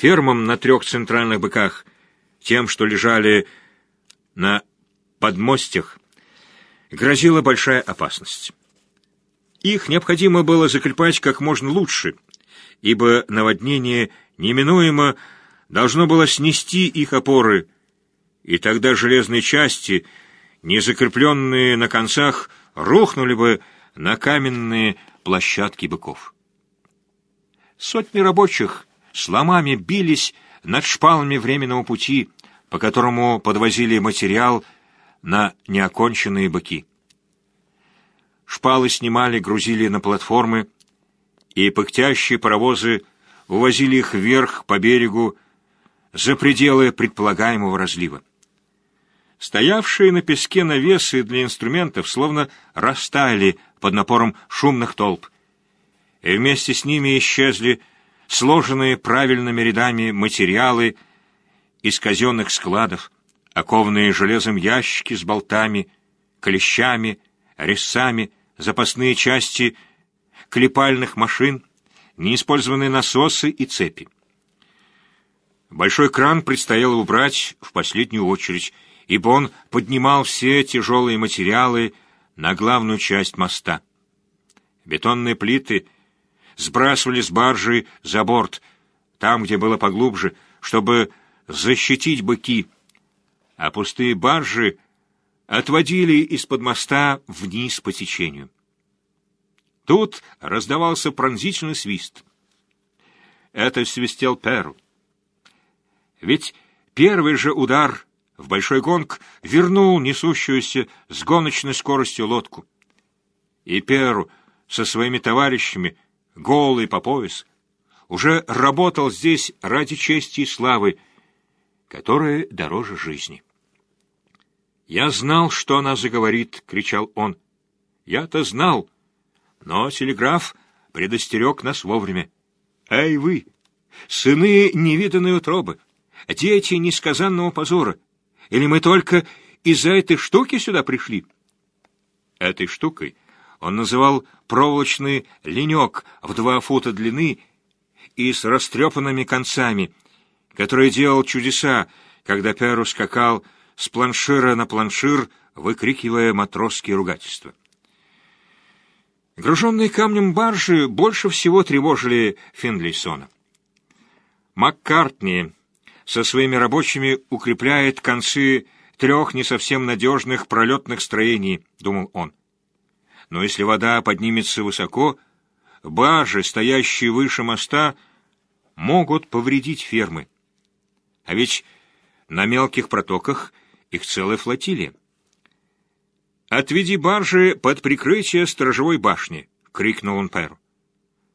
Фермам на трех центральных быках, тем, что лежали на подмостях, грозила большая опасность. Их необходимо было закрепать как можно лучше, ибо наводнение неминуемо должно было снести их опоры, и тогда железные части, не закрепленные на концах, рухнули бы на каменные площадки быков. Сотни рабочих с ломами бились над шпалами временного пути, по которому подвозили материал на неоконченные быки. Шпалы снимали, грузили на платформы, и пыхтящие паровозы увозили их вверх по берегу за пределы предполагаемого разлива. Стоявшие на песке навесы для инструментов словно растаяли под напором шумных толп, и вместе с ними исчезли сложенные правильными рядами материалы из казенных складов, окованные железом ящики с болтами, клещами, резцами, запасные части клепальных машин, неиспользованные насосы и цепи. Большой кран предстояло убрать в последнюю очередь, ибо он поднимал все тяжелые материалы на главную часть моста. Бетонные плиты сбрасывали с баржи за борт, там, где было поглубже, чтобы защитить быки, а пустые баржи отводили из-под моста вниз по течению. Тут раздавался пронзительный свист. Это свистел Перу. Ведь первый же удар в большой гонг вернул несущуюся с гоночной скоростью лодку. И Перу со своими товарищами, голый по пояс, уже работал здесь ради чести и славы, которая дороже жизни. «Я знал, что она заговорит!» — кричал он. «Я-то знал, но телеграф предостерег нас вовремя. Эй вы, сыны невиданной утробы, дети несказанного позора! Или мы только из-за этой штуки сюда пришли?» Этой штукой он называл проволочный ленек в два фута длины и с растрепанными концами, который делал чудеса, когда Перу скакал с планшира на планшир, выкрикивая матросские ругательства. Груженные камнем баржи больше всего тревожили Финлейсона. Маккартни со своими рабочими укрепляет концы трех не совсем надежных пролетных строений, думал он. Но если вода поднимется высоко, баржи, стоящие выше моста, могут повредить фермы. А ведь на мелких протоках их целая флотилия. «Отведи баржи под прикрытие сторожевой башни!» — крикнул он Перу.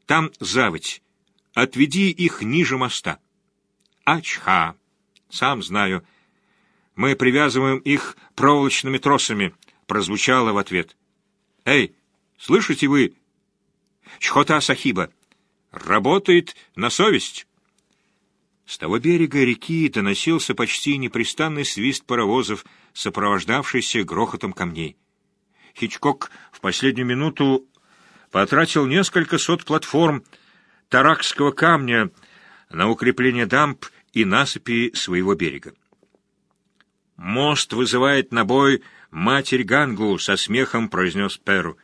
«Там заводь. Отведи их ниже моста». «Ачха! Сам знаю. Мы привязываем их проволочными тросами», — прозвучало в ответ. «Эй, слышите вы? Чхота Сахиба. Работает на совесть». С того берега реки доносился почти непрестанный свист паровозов, сопровождавшийся грохотом камней. Хичкок в последнюю минуту потратил несколько сот платформ таракского камня на укрепление дамб и насыпи своего берега. «Мост вызывает на бой матерь Гангу», — со смехом произнес Перу.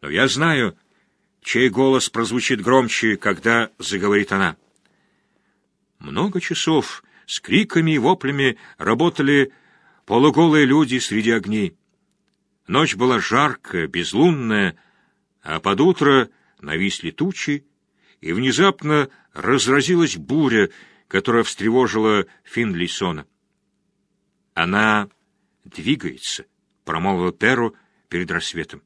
«Но я знаю, чей голос прозвучит громче, когда заговорит она». Много часов с криками и воплями работали полуголые люди среди огней. Ночь была жаркая, безлунная, а под утро нависли тучи, и внезапно разразилась буря, которая встревожила Финлейсона. «Она двигается», — промолвил Перу перед рассветом.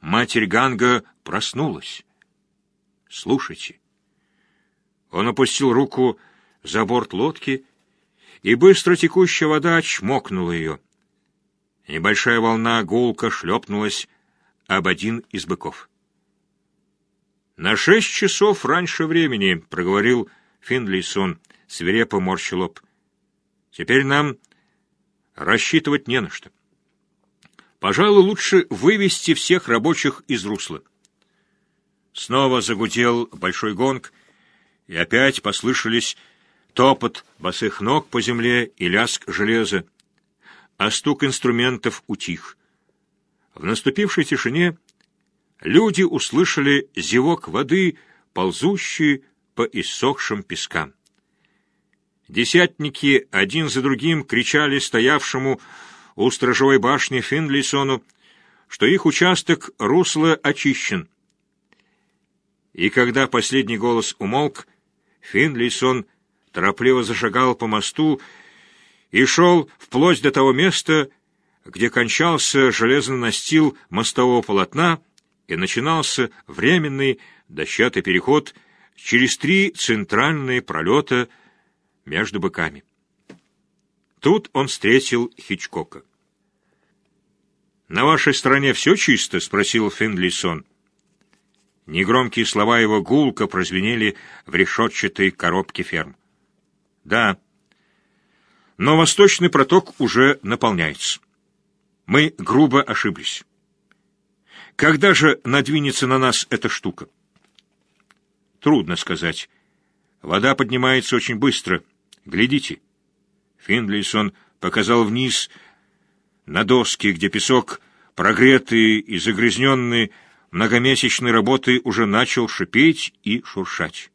Матерь Ганга проснулась. «Слушайте». Он опустил руку за борт лодки, и быстро текущая вода чмокнула ее. Небольшая волна гулка шлепнулась об один из быков. «На шесть часов раньше времени», — проговорил Финлейсон, свирепо морщил лоб. «Теперь нам рассчитывать не на что. Пожалуй, лучше вывести всех рабочих из русла». Снова загудел большой гонг, И опять послышались топот босых ног по земле и лязг железа, а стук инструментов утих. В наступившей тишине люди услышали зевок воды, ползущий по иссохшим пескам. Десятники один за другим кричали стоявшему у сторожевой башни Финлейсону, что их участок русла очищен. И когда последний голос умолк, Финлейсон торопливо зашагал по мосту и шел вплоть до того места, где кончался железный настил мостового полотна и начинался временный дощатый переход через три центральные пролета между быками. Тут он встретил Хичкока. «На вашей стороне все чисто?» — спросил Финлисон. Негромкие слова его гулко прозвенели в решетчатой коробке ферм. «Да, но восточный проток уже наполняется. Мы грубо ошиблись. Когда же надвинется на нас эта штука? Трудно сказать. Вода поднимается очень быстро. Глядите. Финлейсон показал вниз на доски, где песок, прогретый и загрязненный многомесячной работой, уже начал шипеть и шуршать.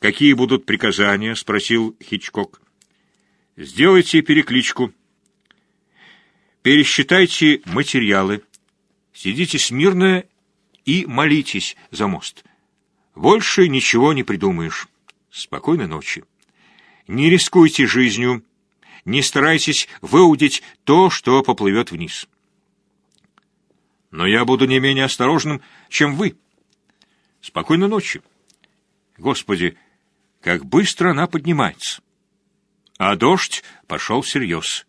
«Какие будут приказания?» — спросил Хичкок. «Сделайте перекличку. Пересчитайте материалы. Сидите смирно и молитесь за мост. Больше ничего не придумаешь. Спокойной ночи. Не рискуйте жизнью, не старайтесь выудить то, что поплывет вниз. Но я буду не менее осторожным, чем вы. Спокойной ночи. Господи, как быстро она поднимается. А дождь пошел всерьез.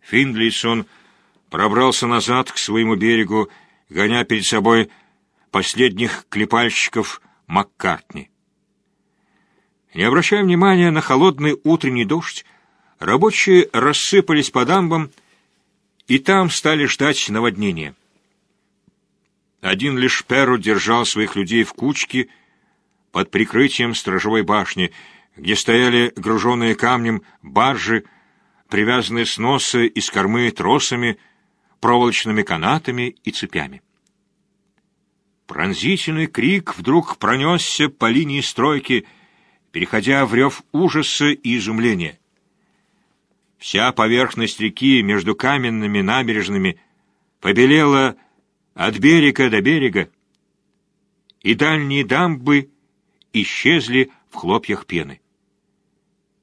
Финдлейсон пробрался назад к своему берегу, гоня перед собой последних клепальщиков Маккартни. Не обращая внимания на холодный утренний дождь, рабочие рассыпались по дамбам и там стали ждать наводнения. Один лишь Перу держал своих людей в кучке под прикрытием сторожевой башни, где стояли груженные камнем баржи, привязанные с носа и с кормы тросами, проволочными канатами и цепями. Пронзительный крик вдруг пронесся по линии стройки, переходя в рев ужаса и изумления. Вся поверхность реки между каменными набережными побелела от берега до берега, и дальние дамбы исчезли в хлопьях пены.